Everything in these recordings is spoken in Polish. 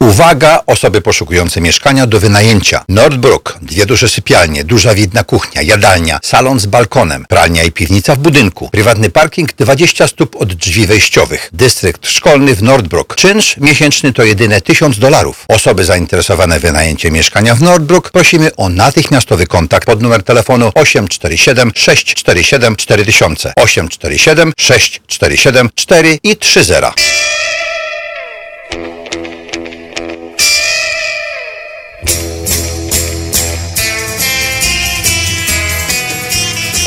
Uwaga, osoby poszukujące mieszkania do wynajęcia. Nordbrook, dwie duże sypialnie, duża widna kuchnia, jadalnia, salon z balkonem, pralnia i piwnica w budynku, prywatny parking 20 stóp od drzwi wejściowych, dystrykt szkolny w Nordbrook. Czynsz miesięczny to jedyne 1000 dolarów. Osoby zainteresowane wynajęciem mieszkania w Nordbrook prosimy o natychmiastowy kontakt pod numer telefonu 847 647 4000 847 647 4 i 30.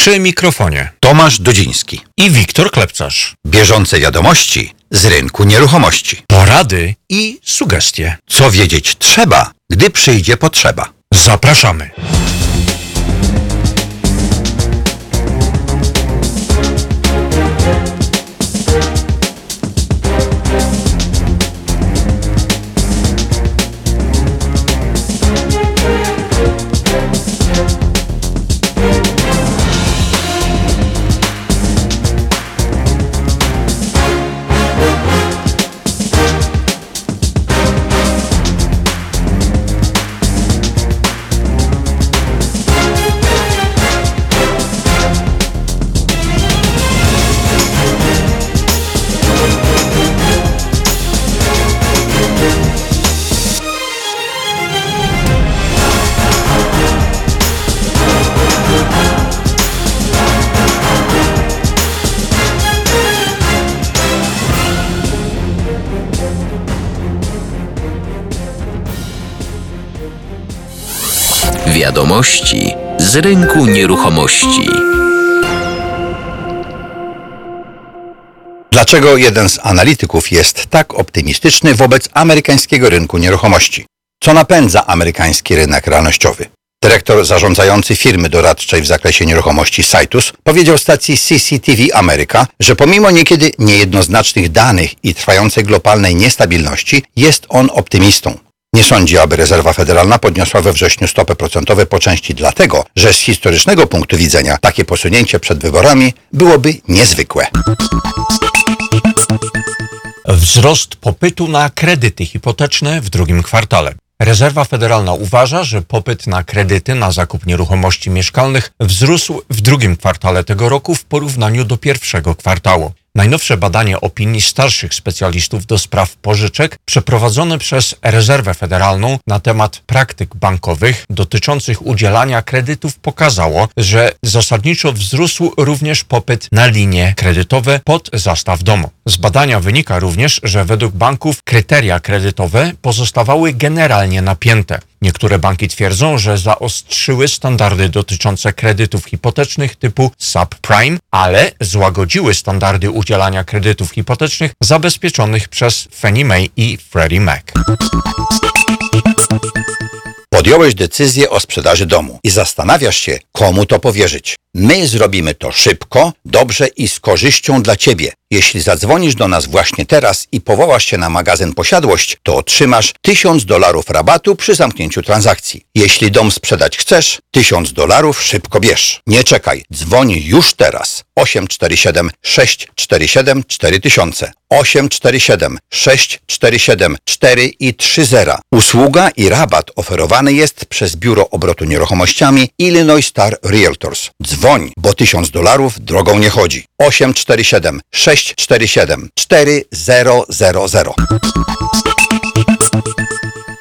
Przy mikrofonie Tomasz Dudziński. i Wiktor Klepcarz. Bieżące wiadomości z rynku nieruchomości. Porady i sugestie. Co wiedzieć trzeba, gdy przyjdzie potrzeba. Zapraszamy. Wiadomości z rynku nieruchomości. Dlaczego jeden z analityków jest tak optymistyczny wobec amerykańskiego rynku nieruchomości? Co napędza amerykański rynek realnościowy? Dyrektor zarządzający firmy doradczej w zakresie nieruchomości Citus powiedział stacji CCTV Ameryka, że pomimo niekiedy niejednoznacznych danych i trwającej globalnej niestabilności, jest on optymistą. Nie sądzi, aby rezerwa federalna podniosła we wrześniu stopy procentowe po części dlatego, że z historycznego punktu widzenia takie posunięcie przed wyborami byłoby niezwykłe. Wzrost popytu na kredyty hipoteczne w drugim kwartale. Rezerwa Federalna uważa, że popyt na kredyty na zakup nieruchomości mieszkalnych wzrósł w drugim kwartale tego roku w porównaniu do pierwszego kwartału. Najnowsze badanie opinii starszych specjalistów do spraw pożyczek przeprowadzone przez Rezerwę Federalną na temat praktyk bankowych dotyczących udzielania kredytów pokazało, że zasadniczo wzrósł również popyt na linie kredytowe pod zastaw domu. Z badania wynika również, że według banków kryteria kredytowe pozostawały generalnie napięte. Niektóre banki twierdzą, że zaostrzyły standardy dotyczące kredytów hipotecznych typu subprime, ale złagodziły standardy udzielania kredytów hipotecznych zabezpieczonych przez Fannie Mae i Freddie Mac. Podjąłeś decyzję o sprzedaży domu i zastanawiasz się, komu to powierzyć. My zrobimy to szybko, dobrze i z korzyścią dla Ciebie. Jeśli zadzwonisz do nas właśnie teraz i powołasz się na magazyn Posiadłość, to otrzymasz 1000 dolarów rabatu przy zamknięciu transakcji. Jeśli dom sprzedać chcesz, 1000 dolarów szybko bierz. Nie czekaj, dzwoń już teraz. 847 647 4000 847 647 4 i 30. Usługa i rabat oferowany jest przez Biuro Obrotu Nieruchomościami Illinois Star Realtors. Dzwoń, bo 1000 dolarów drogą nie chodzi. 847 647 4000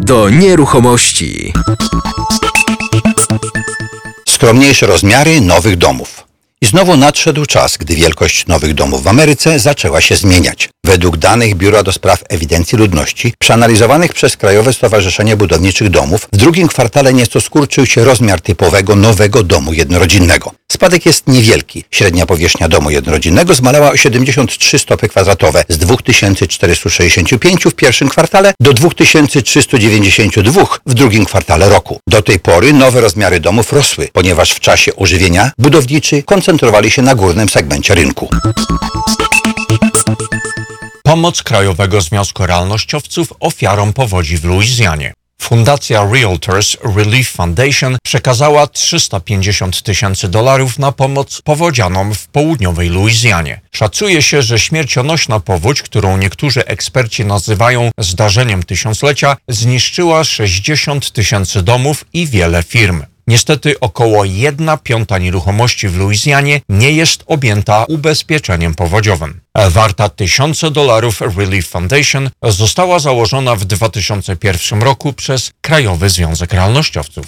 do nieruchomości. Skromniejsze rozmiary nowych domów. I znowu nadszedł czas, gdy wielkość nowych domów w Ameryce zaczęła się zmieniać. Według danych Biura do Spraw Ewidencji Ludności, przeanalizowanych przez Krajowe Stowarzyszenie Budowniczych Domów, w drugim kwartale nieco skurczył się rozmiar typowego nowego domu jednorodzinnego. Spadek jest niewielki. Średnia powierzchnia domu jednorodzinnego zmalała o 73 stopy kwadratowe z 2465 w pierwszym kwartale do 2392 w drugim kwartale roku. Do tej pory nowe rozmiary domów rosły, ponieważ w czasie ożywienia budowniczy koncentrowali się na górnym segmencie rynku. Pomoc Krajowego Związku Realnościowców ofiarom powodzi w Luizjanie. Fundacja Realtors Relief Foundation przekazała 350 tysięcy dolarów na pomoc powodzianom w południowej Luizjanie. Szacuje się, że śmiercionośna powódź, którą niektórzy eksperci nazywają zdarzeniem tysiąclecia, zniszczyła 60 tysięcy domów i wiele firm. Niestety około 1 piąta nieruchomości w Luizjanie nie jest objęta ubezpieczeniem powodziowym. Warta tysiące dolarów Relief Foundation została założona w 2001 roku przez Krajowy Związek Realnościowców.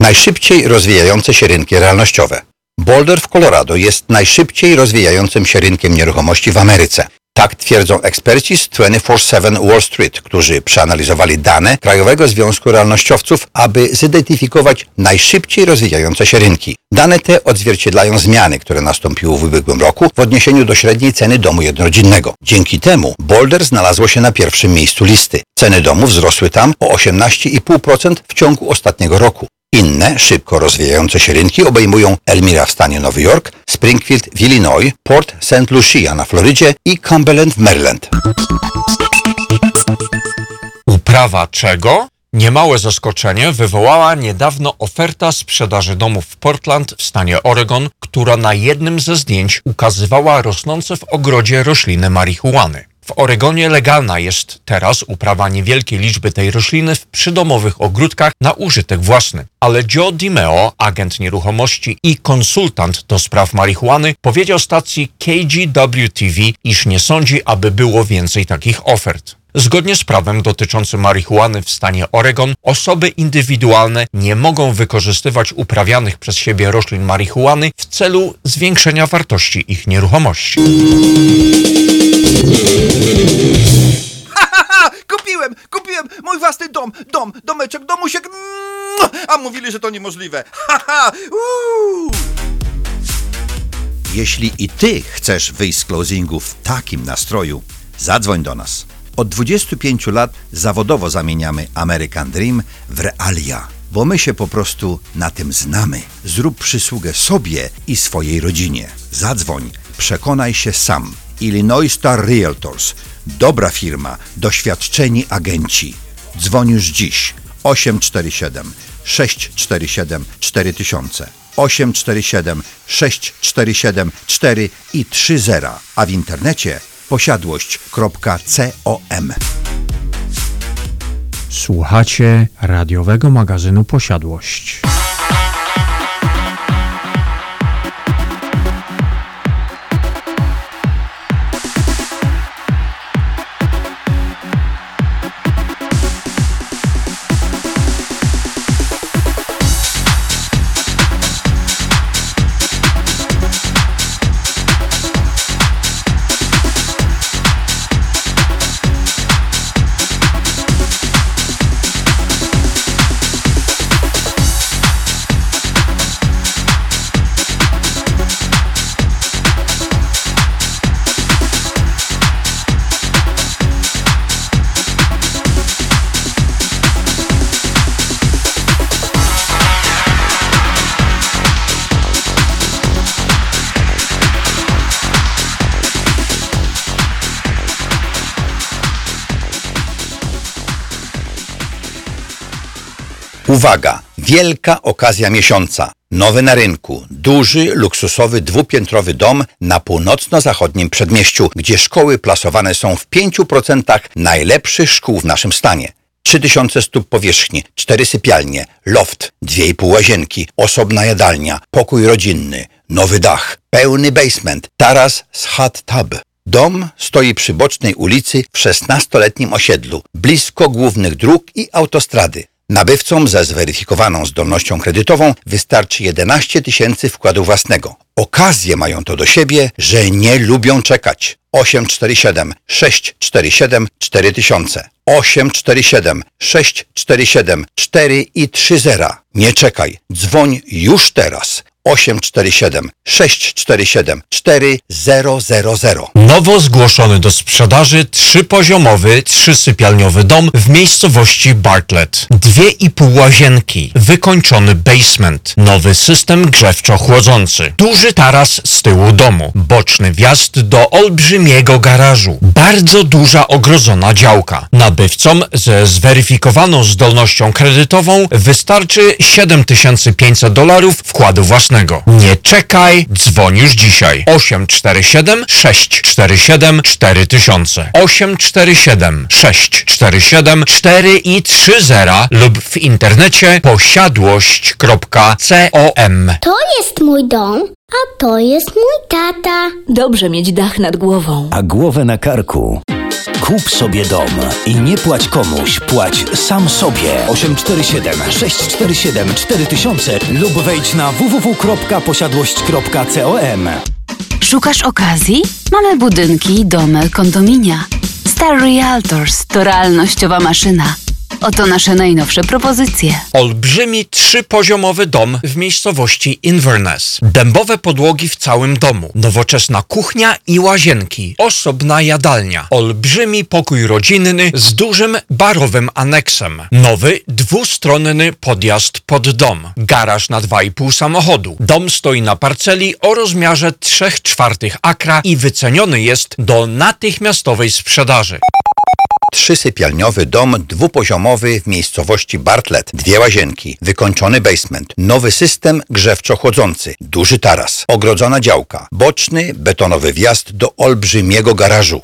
Najszybciej rozwijające się rynki realnościowe. Boulder w Colorado jest najszybciej rozwijającym się rynkiem nieruchomości w Ameryce. Tak twierdzą eksperci z 24-7 Wall Street, którzy przeanalizowali dane Krajowego Związku Realnościowców, aby zidentyfikować najszybciej rozwijające się rynki. Dane te odzwierciedlają zmiany, które nastąpiły w ubiegłym roku w odniesieniu do średniej ceny domu jednorodzinnego. Dzięki temu Boulder znalazło się na pierwszym miejscu listy. Ceny domów wzrosły tam o 18,5% w ciągu ostatniego roku. Inne, szybko rozwijające się rynki obejmują Elmira w stanie Nowy Jork, Springfield w Illinois, Port St. Lucia na Florydzie i Cumberland w Maryland. Uprawa czego? Niemałe zaskoczenie wywołała niedawno oferta sprzedaży domów w Portland w stanie Oregon, która na jednym ze zdjęć ukazywała rosnące w ogrodzie rośliny marihuany. W Oregonie legalna jest teraz uprawa niewielkiej liczby tej rośliny w przydomowych ogródkach na użytek własny. Ale Joe DiMeo, agent nieruchomości i konsultant do spraw marihuany, powiedział stacji KGW TV, iż nie sądzi, aby było więcej takich ofert. Zgodnie z prawem dotyczącym marihuany w stanie Oregon, osoby indywidualne nie mogą wykorzystywać uprawianych przez siebie roślin marihuany w celu zwiększenia wartości ich nieruchomości. Kupiłem, kupiłem mój własny dom, dom, domeczek, domusiek. A mówili, że to niemożliwe. Uuu. Jeśli i ty chcesz wyjść z closingu w takim nastroju, zadzwoń do nas. Od 25 lat zawodowo zamieniamy American Dream w realia, bo my się po prostu na tym znamy. Zrób przysługę sobie i swojej rodzinie. Zadzwoń, przekonaj się sam. Illinois Star Realtors. Dobra firma, doświadczeni agenci. Dzwoń już dziś 847 647 4000 847 647 4 i 30, a w internecie posiadłość.com. Słuchacie radiowego magazynu Posiadłość. Uwaga! Wielka okazja miesiąca. Nowy na rynku, duży, luksusowy, dwupiętrowy dom na północno-zachodnim przedmieściu, gdzie szkoły plasowane są w 5% najlepszych szkół w naszym stanie. 3000 stóp powierzchni, 4 sypialnie, loft, 2,5 łazienki, osobna jadalnia, pokój rodzinny, nowy dach, pełny basement, taras z hot tub. Dom stoi przy bocznej ulicy w 16-letnim osiedlu, blisko głównych dróg i autostrady. Nabywcom ze zweryfikowaną zdolnością kredytową wystarczy 11 tysięcy wkładu własnego. Okazje mają to do siebie, że nie lubią czekać. 847 647 4000 847 647 4 i 30. Nie czekaj, dzwoń już teraz. 847 647 4000 Nowo zgłoszony do sprzedaży trzypoziomowy, trzysypialniowy dom w miejscowości Bartlett. Dwie i pół łazienki, wykończony basement, nowy system grzewczo-chłodzący, duży taras z tyłu domu, boczny wjazd do olbrzymiego garażu, bardzo duża ogrodzona działka. Nabywcom ze zweryfikowaną zdolnością kredytową wystarczy 7500 dolarów wkładu własnego. Nie czekaj, dzwoń już dzisiaj. 847 647 4000 847 647 4 i 30 lub w internecie posiadłość.com To jest mój dom, a to jest mój tata. Dobrze mieć dach nad głową. a głowę na karku. Kup sobie dom i nie płać komuś, płać sam sobie. 847 647 4000 lub wejdź na www.posiadłość.com. Szukasz okazji? Mamy budynki, domy, kondominia. Star Realtors to realnościowa maszyna. Oto nasze najnowsze propozycje. Olbrzymi trzypoziomowy dom w miejscowości Inverness. Dębowe podłogi w całym domu. Nowoczesna kuchnia i łazienki. Osobna jadalnia. Olbrzymi pokój rodzinny z dużym barowym aneksem. Nowy dwustronny podjazd pod dom. Garaż na 2,5 samochodu. Dom stoi na parceli o rozmiarze 3 czwartych akra i wyceniony jest do natychmiastowej sprzedaży. Trzysypialniowy dom dwupoziomowy w miejscowości Bartlett, dwie łazienki, wykończony basement, nowy system grzewczo-chłodzący, duży taras, ogrodzona działka, boczny betonowy wjazd do olbrzymiego garażu.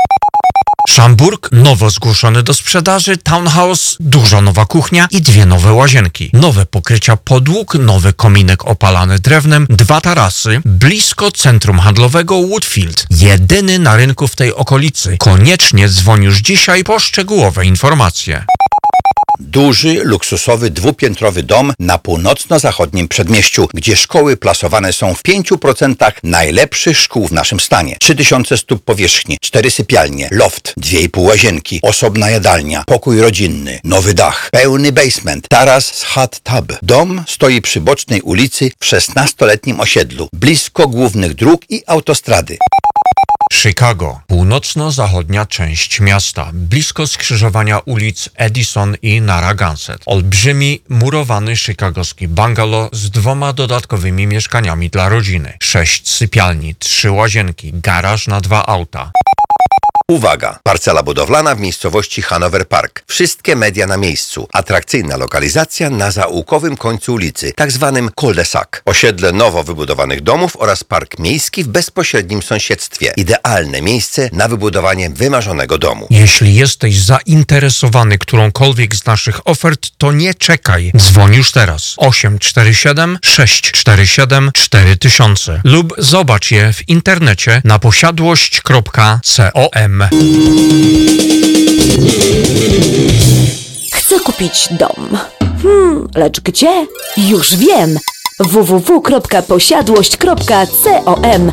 Szamburg, nowo zgłoszony do sprzedaży, townhouse, duża nowa kuchnia i dwie nowe łazienki. Nowe pokrycia podłóg, nowy kominek opalany drewnem, dwa tarasy, blisko centrum handlowego Woodfield. Jedyny na rynku w tej okolicy. Koniecznie dzwoń już dzisiaj po szczegółowe informacje. Duży, luksusowy, dwupiętrowy dom na północno-zachodnim przedmieściu, gdzie szkoły plasowane są w 5% najlepszych szkół w naszym stanie. 3000 stóp powierzchni, 4 sypialnie, loft, 2,5 łazienki, osobna jadalnia, pokój rodzinny, nowy dach, pełny basement, taras z hot tub. Dom stoi przy bocznej ulicy w 16-letnim osiedlu, blisko głównych dróg i autostrady. Chicago, północno-zachodnia część miasta, blisko skrzyżowania ulic Edison i Narragansett. Olbrzymi, murowany chicagowski bungalow z dwoma dodatkowymi mieszkaniami dla rodziny. Sześć sypialni, trzy łazienki, garaż na dwa auta. Uwaga! Parcela budowlana w miejscowości Hanover Park. Wszystkie media na miejscu. Atrakcyjna lokalizacja na zaułkowym końcu ulicy, tak zwanym cul-de-sac. Osiedle nowo wybudowanych domów oraz park miejski w bezpośrednim sąsiedztwie. Idealne miejsce na wybudowanie wymarzonego domu. Jeśli jesteś zainteresowany którąkolwiek z naszych ofert, to nie czekaj. Dzwoń już teraz. 847 647 4000 lub zobacz je w internecie na posiadłość.com. Chcę kupić dom. Hmm, lecz gdzie? Już wiem. www.posiadłość.com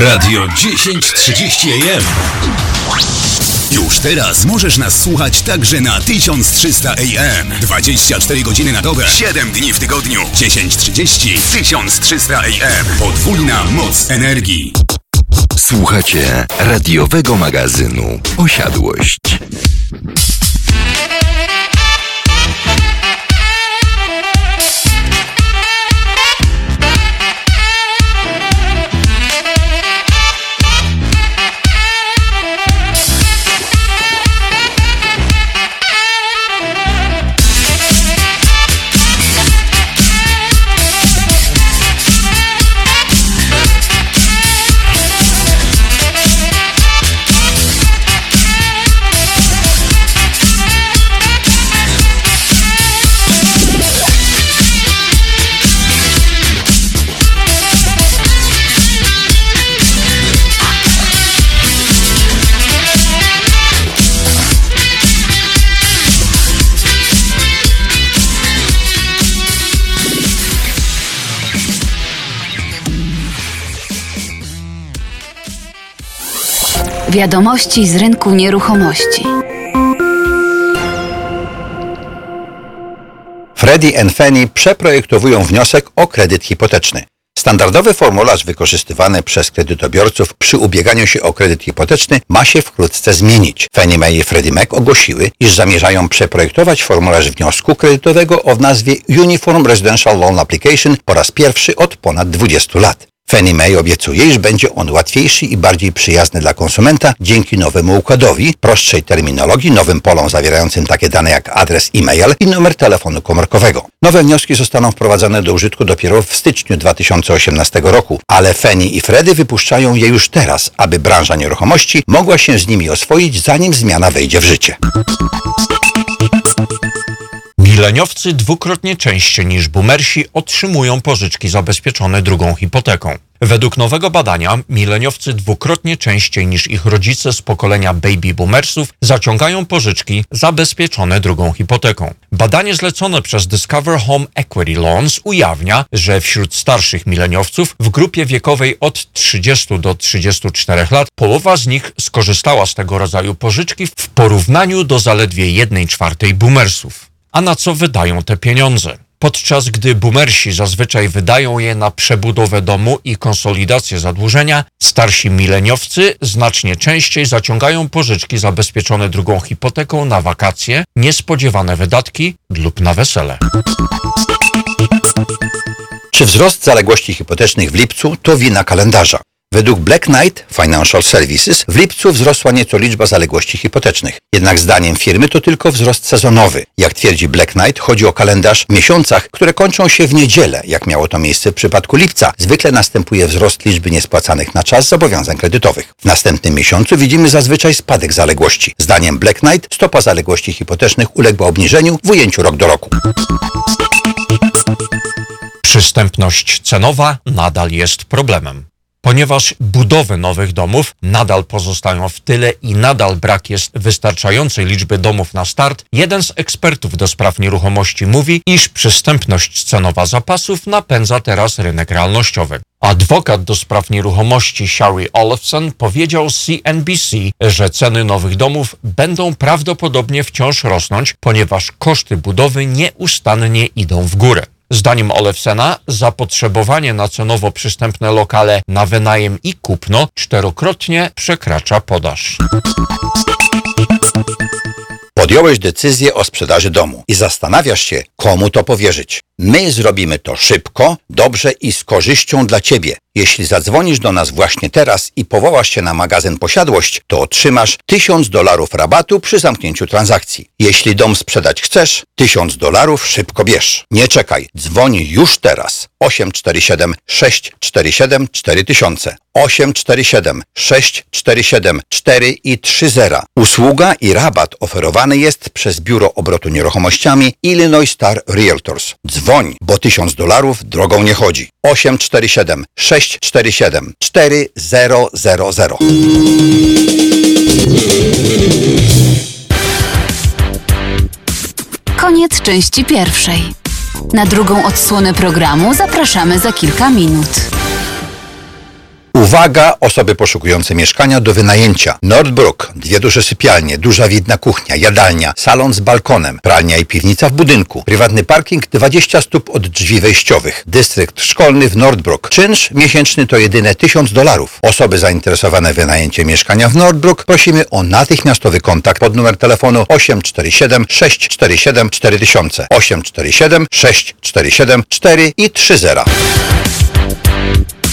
Radio 1030 AM. Już teraz możesz nas słuchać także na 1300 AM. 24 godziny na dobę, 7 dni w tygodniu. 1030 1300 AM. Podwójna moc energii. Słuchacie radiowego magazynu Posiadłość. Wiadomości z rynku nieruchomości. Freddie Fannie przeprojektowują wniosek o kredyt hipoteczny. Standardowy formularz wykorzystywany przez kredytobiorców przy ubieganiu się o kredyt hipoteczny ma się wkrótce zmienić. Fannie Mae i Freddie Mac ogłosiły, iż zamierzają przeprojektować formularz wniosku kredytowego o nazwie Uniform Residential Loan Application po raz pierwszy od ponad 20 lat. Fannie Mae obiecuje, iż będzie on łatwiejszy i bardziej przyjazny dla konsumenta dzięki nowemu układowi, prostszej terminologii, nowym polom zawierającym takie dane jak adres e-mail i numer telefonu komórkowego. Nowe wnioski zostaną wprowadzone do użytku dopiero w styczniu 2018 roku, ale Fannie i Freddie wypuszczają je już teraz, aby branża nieruchomości mogła się z nimi oswoić, zanim zmiana wejdzie w życie. Mileniowcy dwukrotnie częściej niż boomersi otrzymują pożyczki zabezpieczone drugą hipoteką. Według nowego badania mileniowcy dwukrotnie częściej niż ich rodzice z pokolenia baby boomersów zaciągają pożyczki zabezpieczone drugą hipoteką. Badanie zlecone przez Discover Home Equity Loans ujawnia, że wśród starszych mileniowców w grupie wiekowej od 30 do 34 lat połowa z nich skorzystała z tego rodzaju pożyczki w porównaniu do zaledwie 1 czwartej boomersów. A na co wydają te pieniądze? Podczas gdy boomersi zazwyczaj wydają je na przebudowę domu i konsolidację zadłużenia, starsi mileniowcy znacznie częściej zaciągają pożyczki zabezpieczone drugą hipoteką na wakacje, niespodziewane wydatki lub na wesele. Czy wzrost zaległości hipotecznych w lipcu to wina kalendarza? Według Black Knight Financial Services w lipcu wzrosła nieco liczba zaległości hipotecznych. Jednak zdaniem firmy to tylko wzrost sezonowy. Jak twierdzi Black Knight, chodzi o kalendarz w miesiącach, które kończą się w niedzielę. Jak miało to miejsce w przypadku lipca, zwykle następuje wzrost liczby niespłacanych na czas zobowiązań kredytowych. W następnym miesiącu widzimy zazwyczaj spadek zaległości. Zdaniem Black Knight stopa zaległości hipotecznych uległa obniżeniu w ujęciu rok do roku. Przystępność cenowa nadal jest problemem. Ponieważ budowy nowych domów nadal pozostają w tyle i nadal brak jest wystarczającej liczby domów na start, jeden z ekspertów do spraw nieruchomości mówi, iż przystępność cenowa zapasów napędza teraz rynek realnościowy. Adwokat do spraw nieruchomości Shari Olafson powiedział CNBC, że ceny nowych domów będą prawdopodobnie wciąż rosnąć, ponieważ koszty budowy nieustannie idą w górę. Zdaniem Olefsena zapotrzebowanie na cenowo przystępne lokale na wynajem i kupno czterokrotnie przekracza podaż. Podjąłeś decyzję o sprzedaży domu i zastanawiasz się, komu to powierzyć. My zrobimy to szybko, dobrze i z korzyścią dla Ciebie. Jeśli zadzwonisz do nas właśnie teraz i powołasz się na magazyn Posiadłość, to otrzymasz 1000 dolarów rabatu przy zamknięciu transakcji. Jeśli dom sprzedać chcesz, 1000 dolarów szybko bierz. Nie czekaj, dzwoń już teraz. 847 647 4000 847 647 4 i 30. Usługa i rabat oferowany jest przez Biuro Obrotu Nieruchomościami Illinois Star Realtors. Dzwoń, bo 1000 dolarów drogą nie chodzi. 847 647 4000. Koniec części pierwszej. Na drugą odsłonę programu zapraszamy za kilka minut. Uwaga, osoby poszukujące mieszkania do wynajęcia. Nordbrook, dwie duże sypialnie, duża widna kuchnia, jadalnia, salon z balkonem, pralnia i piwnica w budynku, prywatny parking 20 stóp od drzwi wejściowych, dystrykt szkolny w Nordbrook. Czynsz miesięczny to jedyne 1000 dolarów. Osoby zainteresowane wynajęciem mieszkania w Nordbrook prosimy o natychmiastowy kontakt pod numer telefonu 847 647 4000 847 647 4 i 30.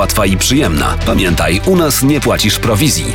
łatwa i przyjemna. Pamiętaj, u nas nie płacisz prowizji.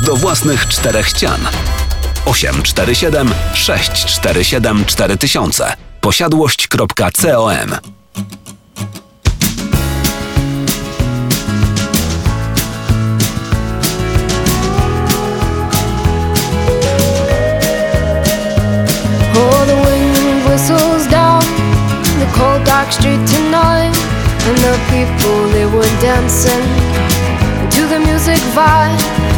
do własnych czterech ścian. 847 647 4000 posiadłość.com Oh, the wind whistles down the street tonight, and the people they were dancing to the music vibe,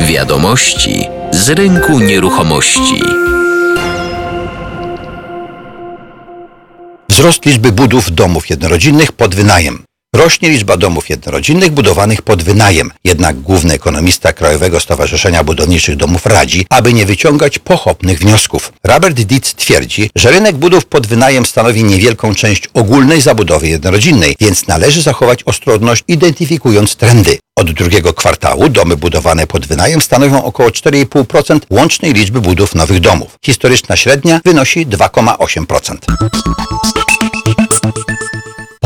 Wiadomości z rynku nieruchomości. Wzrost liczby budów domów jednorodzinnych pod wynajem. Rośnie liczba domów jednorodzinnych budowanych pod wynajem, jednak główny ekonomista Krajowego Stowarzyszenia Budowniczych Domów radzi, aby nie wyciągać pochopnych wniosków. Robert Dietz twierdzi, że rynek budów pod wynajem stanowi niewielką część ogólnej zabudowy jednorodzinnej, więc należy zachować ostrożność identyfikując trendy. Od drugiego kwartału domy budowane pod wynajem stanowią około 4,5% łącznej liczby budów nowych domów. Historyczna średnia wynosi 2,8%.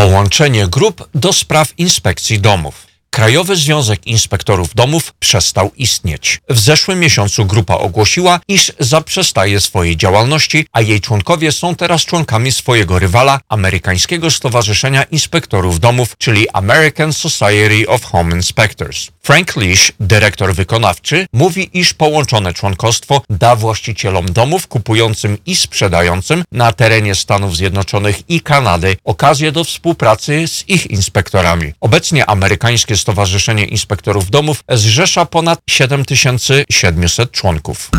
Połączenie grup do spraw inspekcji domów. Krajowy Związek Inspektorów Domów przestał istnieć. W zeszłym miesiącu grupa ogłosiła, iż zaprzestaje swojej działalności, a jej członkowie są teraz członkami swojego rywala, Amerykańskiego Stowarzyszenia Inspektorów Domów, czyli American Society of Home Inspectors. Frank Leash, dyrektor wykonawczy, mówi, iż połączone członkostwo da właścicielom domów kupującym i sprzedającym na terenie Stanów Zjednoczonych i Kanady okazję do współpracy z ich inspektorami. Obecnie Amerykańskie Stowarzyszenie Inspektorów Domów zrzesza ponad 7700 członków.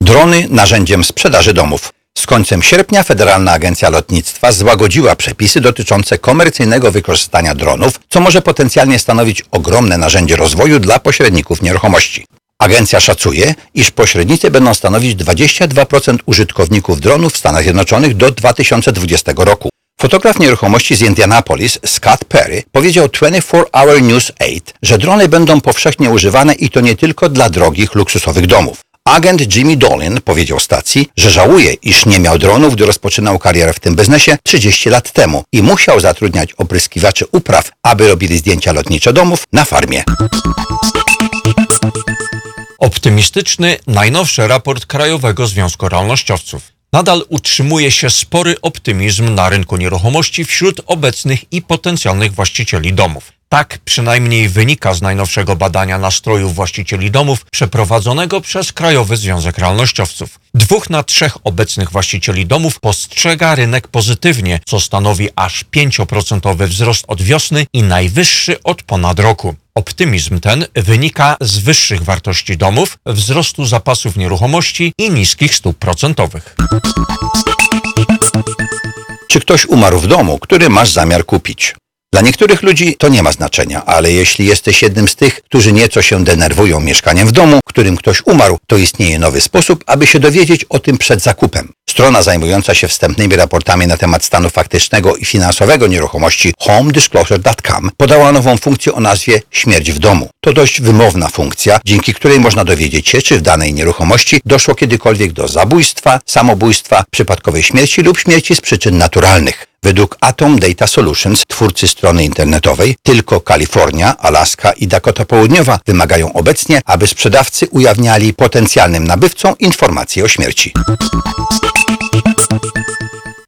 Drony narzędziem sprzedaży domów. Z końcem sierpnia Federalna Agencja Lotnictwa złagodziła przepisy dotyczące komercyjnego wykorzystania dronów, co może potencjalnie stanowić ogromne narzędzie rozwoju dla pośredników nieruchomości. Agencja szacuje, iż pośrednicy będą stanowić 22% użytkowników dronów w Stanach Zjednoczonych do 2020 roku. Fotograf nieruchomości z Indianapolis, Scott Perry, powiedział 24 Hour News 8, że drony będą powszechnie używane i to nie tylko dla drogich, luksusowych domów. Agent Jimmy Dolin powiedział stacji, że żałuje, iż nie miał dronów, gdy rozpoczynał karierę w tym biznesie 30 lat temu i musiał zatrudniać opryskiwaczy upraw, aby robili zdjęcia lotnicze domów na farmie. Optymistyczny, najnowszy raport Krajowego Związku Realnościowców. Nadal utrzymuje się spory optymizm na rynku nieruchomości wśród obecnych i potencjalnych właścicieli domów. Tak przynajmniej wynika z najnowszego badania nastrojów właścicieli domów przeprowadzonego przez Krajowy Związek Realnościowców. Dwóch na trzech obecnych właścicieli domów postrzega rynek pozytywnie, co stanowi aż 5% wzrost od wiosny i najwyższy od ponad roku. Optymizm ten wynika z wyższych wartości domów, wzrostu zapasów nieruchomości i niskich stóp procentowych. Czy ktoś umarł w domu, który masz zamiar kupić? Dla niektórych ludzi to nie ma znaczenia, ale jeśli jesteś jednym z tych, którzy nieco się denerwują mieszkaniem w domu, którym ktoś umarł, to istnieje nowy sposób, aby się dowiedzieć o tym przed zakupem. Strona zajmująca się wstępnymi raportami na temat stanu faktycznego i finansowego nieruchomości homedisclosure.com podała nową funkcję o nazwie Śmierć w domu. To dość wymowna funkcja, dzięki której można dowiedzieć się, czy w danej nieruchomości doszło kiedykolwiek do zabójstwa, samobójstwa, przypadkowej śmierci lub śmierci z przyczyn naturalnych. Według Atom Data Solutions, twórcy strony internetowej, tylko Kalifornia, Alaska i Dakota Południowa wymagają obecnie, aby sprzedawcy ujawniali potencjalnym nabywcom informacje o śmierci.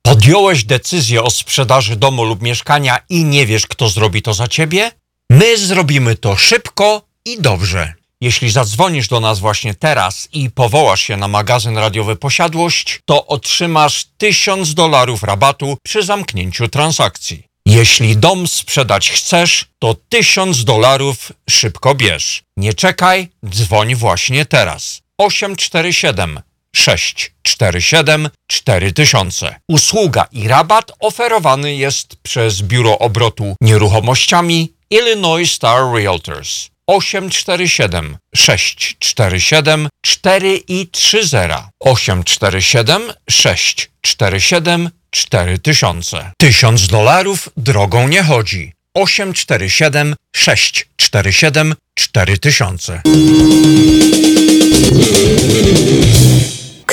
Podjąłeś decyzję o sprzedaży domu lub mieszkania i nie wiesz, kto zrobi to za ciebie? My zrobimy to szybko i dobrze. Jeśli zadzwonisz do nas właśnie teraz i powołasz się na magazyn radiowy Posiadłość, to otrzymasz 1000 dolarów rabatu przy zamknięciu transakcji. Jeśli dom sprzedać chcesz, to 1000 dolarów szybko bierz. Nie czekaj, dzwoń właśnie teraz. 847 647 4000. Usługa i rabat oferowany jest przez Biuro Obrotu Nieruchomościami Illinois Star Realtors. 847 647 4 i 30 847 647 4000 1000 dolarów drogą nie chodzi. 847 647 4000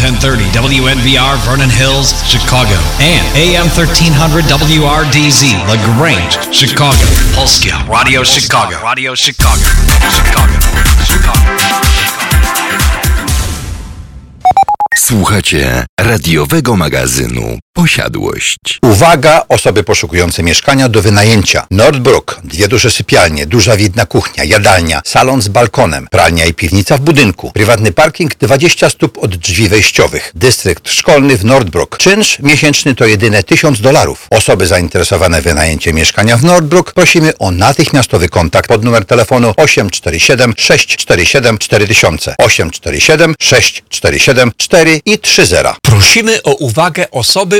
AM 1030 WNVR Vernon Hills, Chicago. And AM 1300 WRDZ LaGrange, Chicago. Polskia Radio Chicago. Radio Chicago. Chicago. Chicago. Słuchacie radiowego magazynu Posiadłość. Uwaga, osoby poszukujące mieszkania do wynajęcia. Nordbrook, dwie duże sypialnie, duża widna kuchnia, jadalnia, salon z balkonem, pralnia i piwnica w budynku, prywatny parking 20 stóp od drzwi wejściowych, dystrykt szkolny w Nordbrook. Czynsz miesięczny to jedyne 1000 dolarów. Osoby zainteresowane wynajęciem mieszkania w Nordbrook prosimy o natychmiastowy kontakt pod numer telefonu 847 647 4000 847 647 4 i 30. Prosimy o uwagę osoby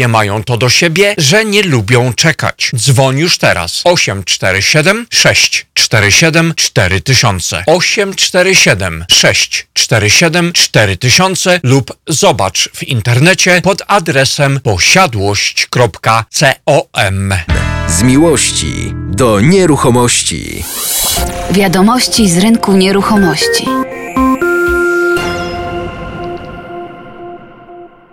Okazje mają to do siebie, że nie lubią czekać. Dzwoń już teraz 847 647 4000 847 647 4000 lub zobacz w internecie pod adresem posiadłość.com. Z miłości do nieruchomości. Wiadomości z rynku nieruchomości.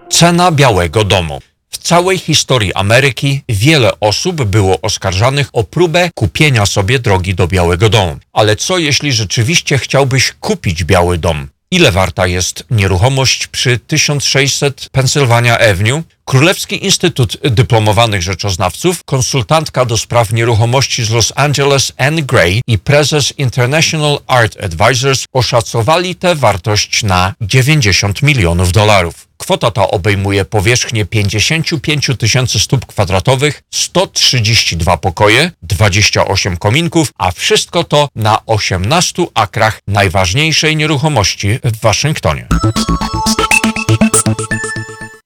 Cena Białego Domu. W całej historii Ameryki wiele osób było oskarżanych o próbę kupienia sobie drogi do Białego Domu. Ale co jeśli rzeczywiście chciałbyś kupić Biały Dom? Ile warta jest nieruchomość przy 1600 Pennsylvania Avenue? Królewski Instytut Dyplomowanych Rzeczoznawców, konsultantka do spraw nieruchomości z Los Angeles Anne Gray i prezes International Art Advisors oszacowali tę wartość na 90 milionów dolarów. Kwota ta obejmuje powierzchnię 55 tysięcy stóp kwadratowych, 132 pokoje, 28 kominków, a wszystko to na 18 akrach najważniejszej nieruchomości w Waszyngtonie.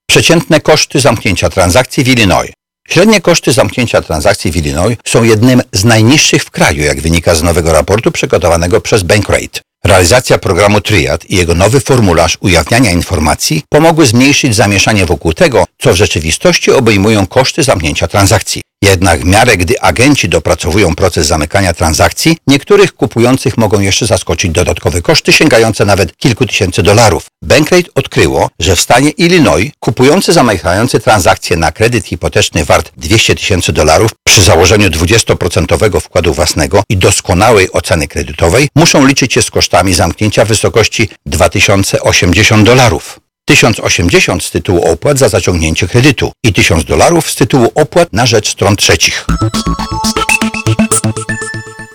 Przeciętne koszty zamknięcia transakcji w Illinois. Średnie koszty zamknięcia transakcji w Illinois są jednym z najniższych w kraju, jak wynika z nowego raportu przygotowanego przez Bankrate. Realizacja programu Triad i jego nowy formularz ujawniania informacji pomogły zmniejszyć zamieszanie wokół tego, co w rzeczywistości obejmują koszty zamknięcia transakcji. Jednak w miarę gdy agenci dopracowują proces zamykania transakcji, niektórych kupujących mogą jeszcze zaskoczyć dodatkowe koszty sięgające nawet kilku tysięcy dolarów. Bankrate odkryło, że w stanie Illinois kupujący zamykający transakcje na kredyt hipoteczny wart 200 tysięcy dolarów przy założeniu 20% wkładu własnego i doskonałej oceny kredytowej muszą liczyć się z kosztami zamknięcia w wysokości 2080 dolarów. 1080 z tytułu opłat za zaciągnięcie kredytu i 1000 dolarów z tytułu opłat na rzecz stron trzecich.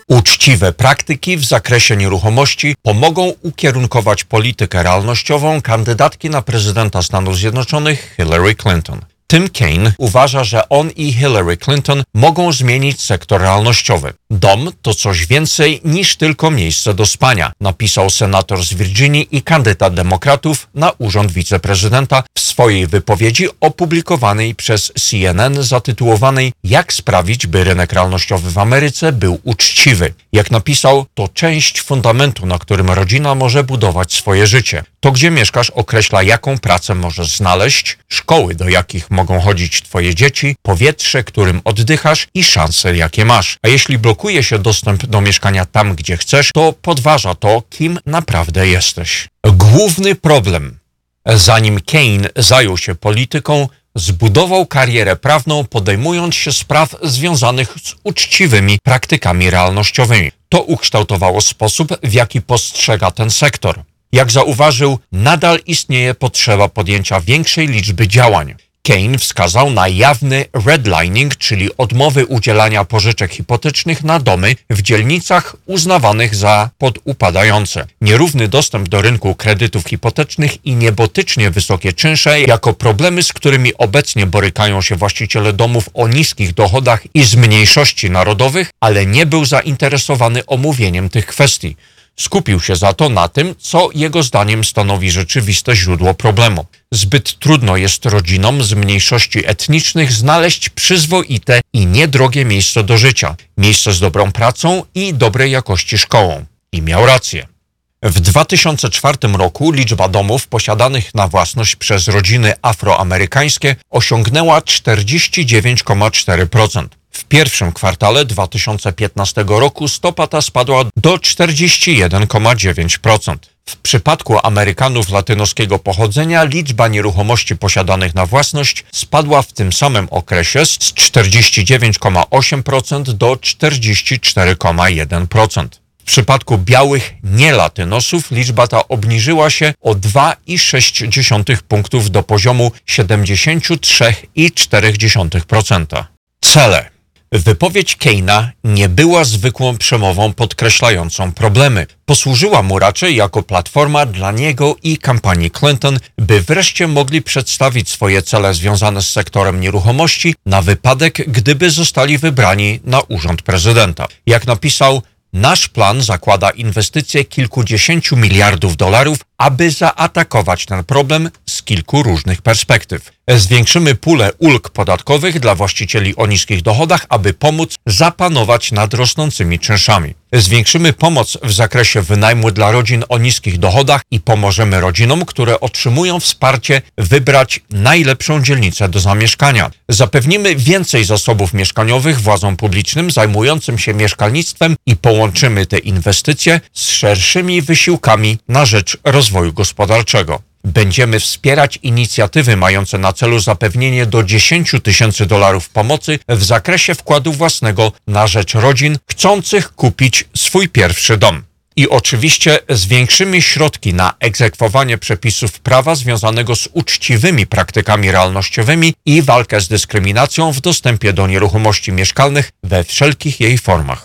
Uczciwe praktyki w zakresie nieruchomości pomogą ukierunkować politykę realnościową kandydatki na prezydenta Stanów Zjednoczonych Hillary Clinton. Tim Kaine uważa, że on i Hillary Clinton mogą zmienić sektor realnościowy. Dom to coś więcej niż tylko miejsce do spania, napisał senator z Virginii i kandydat demokratów na urząd wiceprezydenta w swojej wypowiedzi opublikowanej przez CNN zatytułowanej Jak sprawić, by rynek realnościowy w Ameryce był uczciwy. Jak napisał, to część fundamentu, na którym rodzina może budować swoje życie. To, gdzie mieszkasz, określa, jaką pracę możesz znaleźć, szkoły, do jakich mogą chodzić twoje dzieci, powietrze, którym oddychasz i szanse, jakie masz. A jeśli blokuje się dostęp do mieszkania tam, gdzie chcesz, to podważa to, kim naprawdę jesteś. Główny problem. Zanim Kane zajął się polityką, zbudował karierę prawną, podejmując się spraw związanych z uczciwymi praktykami realnościowymi. To ukształtowało sposób, w jaki postrzega ten sektor. Jak zauważył, nadal istnieje potrzeba podjęcia większej liczby działań. Kane wskazał na jawny redlining, czyli odmowy udzielania pożyczek hipotecznych na domy w dzielnicach uznawanych za podupadające. Nierówny dostęp do rynku kredytów hipotecznych i niebotycznie wysokie czynsze jako problemy, z którymi obecnie borykają się właściciele domów o niskich dochodach i z mniejszości narodowych, ale nie był zainteresowany omówieniem tych kwestii. Skupił się za to na tym, co jego zdaniem stanowi rzeczywiste źródło problemu. Zbyt trudno jest rodzinom z mniejszości etnicznych znaleźć przyzwoite i niedrogie miejsce do życia, miejsce z dobrą pracą i dobrej jakości szkołą. I miał rację. W 2004 roku liczba domów posiadanych na własność przez rodziny afroamerykańskie osiągnęła 49,4%. W pierwszym kwartale 2015 roku stopa ta spadła do 41,9%. W przypadku Amerykanów latynoskiego pochodzenia liczba nieruchomości posiadanych na własność spadła w tym samym okresie z 49,8% do 44,1%. W przypadku białych nielatynosów liczba ta obniżyła się o 2,6 punktów do poziomu 73,4%. Cele Wypowiedź Keina nie była zwykłą przemową podkreślającą problemy. Posłużyła mu raczej jako platforma dla niego i kampanii Clinton, by wreszcie mogli przedstawić swoje cele związane z sektorem nieruchomości na wypadek, gdyby zostali wybrani na urząd prezydenta. Jak napisał, Nasz plan zakłada inwestycje kilkudziesięciu miliardów dolarów, aby zaatakować ten problem z kilku różnych perspektyw. Zwiększymy pulę ulg podatkowych dla właścicieli o niskich dochodach, aby pomóc zapanować nad rosnącymi czynszami. Zwiększymy pomoc w zakresie wynajmu dla rodzin o niskich dochodach i pomożemy rodzinom, które otrzymują wsparcie, wybrać najlepszą dzielnicę do zamieszkania. Zapewnimy więcej zasobów mieszkaniowych władzom publicznym zajmującym się mieszkalnictwem i połączymy te inwestycje z szerszymi wysiłkami na rzecz rozwoju gospodarczego. Będziemy wspierać inicjatywy mające na celu zapewnienie do 10 tysięcy dolarów pomocy w zakresie wkładu własnego na rzecz rodzin chcących kupić swój pierwszy dom. I oczywiście zwiększymy środki na egzekwowanie przepisów prawa związanego z uczciwymi praktykami realnościowymi i walkę z dyskryminacją w dostępie do nieruchomości mieszkalnych we wszelkich jej formach.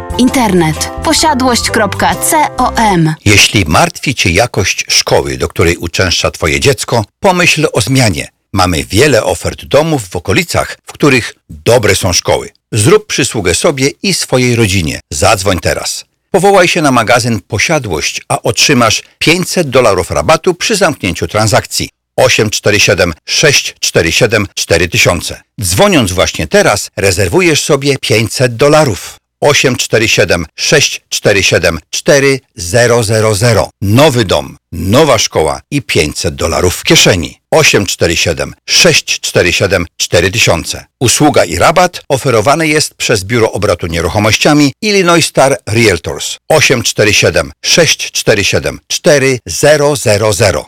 Internet posiadłość.com Jeśli martwi Cię jakość szkoły, do której uczęszcza Twoje dziecko, pomyśl o zmianie. Mamy wiele ofert domów w okolicach, w których dobre są szkoły. Zrób przysługę sobie i swojej rodzinie. Zadzwoń teraz. Powołaj się na magazyn Posiadłość, a otrzymasz 500 dolarów rabatu przy zamknięciu transakcji. 847 647 4000. Dzwoniąc właśnie teraz, rezerwujesz sobie 500 dolarów. 847 647 4000. Nowy dom, nowa szkoła i 500 dolarów w kieszeni. 847 647 4000. Usługa i rabat oferowany jest przez Biuro Obrotu Nieruchomościami Illinois Star Realtors. 847 647 4000.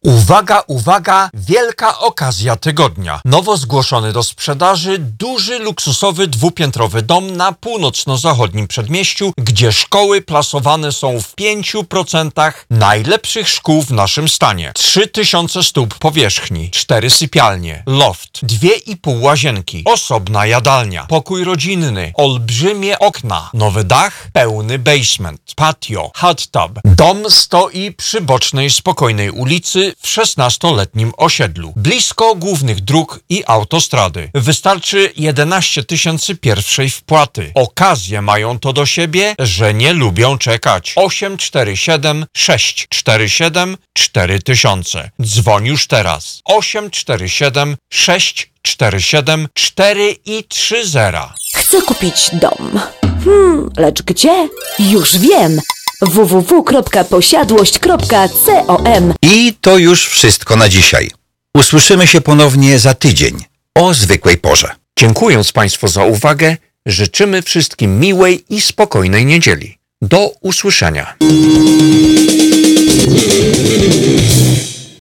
Uwaga, uwaga, wielka okazja tygodnia. Nowo zgłoszony do sprzedaży duży, luksusowy, dwupiętrowy dom na północno-zachodnim przedmieściu, gdzie szkoły plasowane są w 5% najlepszych szkół w naszym stanie. 3000 stóp powierzchni, 4 sypialnie, loft, 2,5 łazienki, osobna jadalnia, pokój rodzinny, olbrzymie okna, nowy dach, pełny basement, patio, hot tub. Dom stoi przy bocznej, spokojnej ulicy w 16-letnim osiedlu, blisko głównych dróg i autostrady. Wystarczy 11 tysięcy pierwszej wpłaty. Okazje mają to do siebie, że nie lubią czekać. 847 647 4000. Dzwoń już teraz. 847 647 4 i 30. Chcę kupić dom. Hmm, lecz gdzie? Już wiem. www.posiadłość.com I to już wszystko na dzisiaj. Usłyszymy się ponownie za tydzień o zwykłej porze. Dziękując Państwu za uwagę, życzymy wszystkim miłej i spokojnej niedzieli. Do usłyszenia.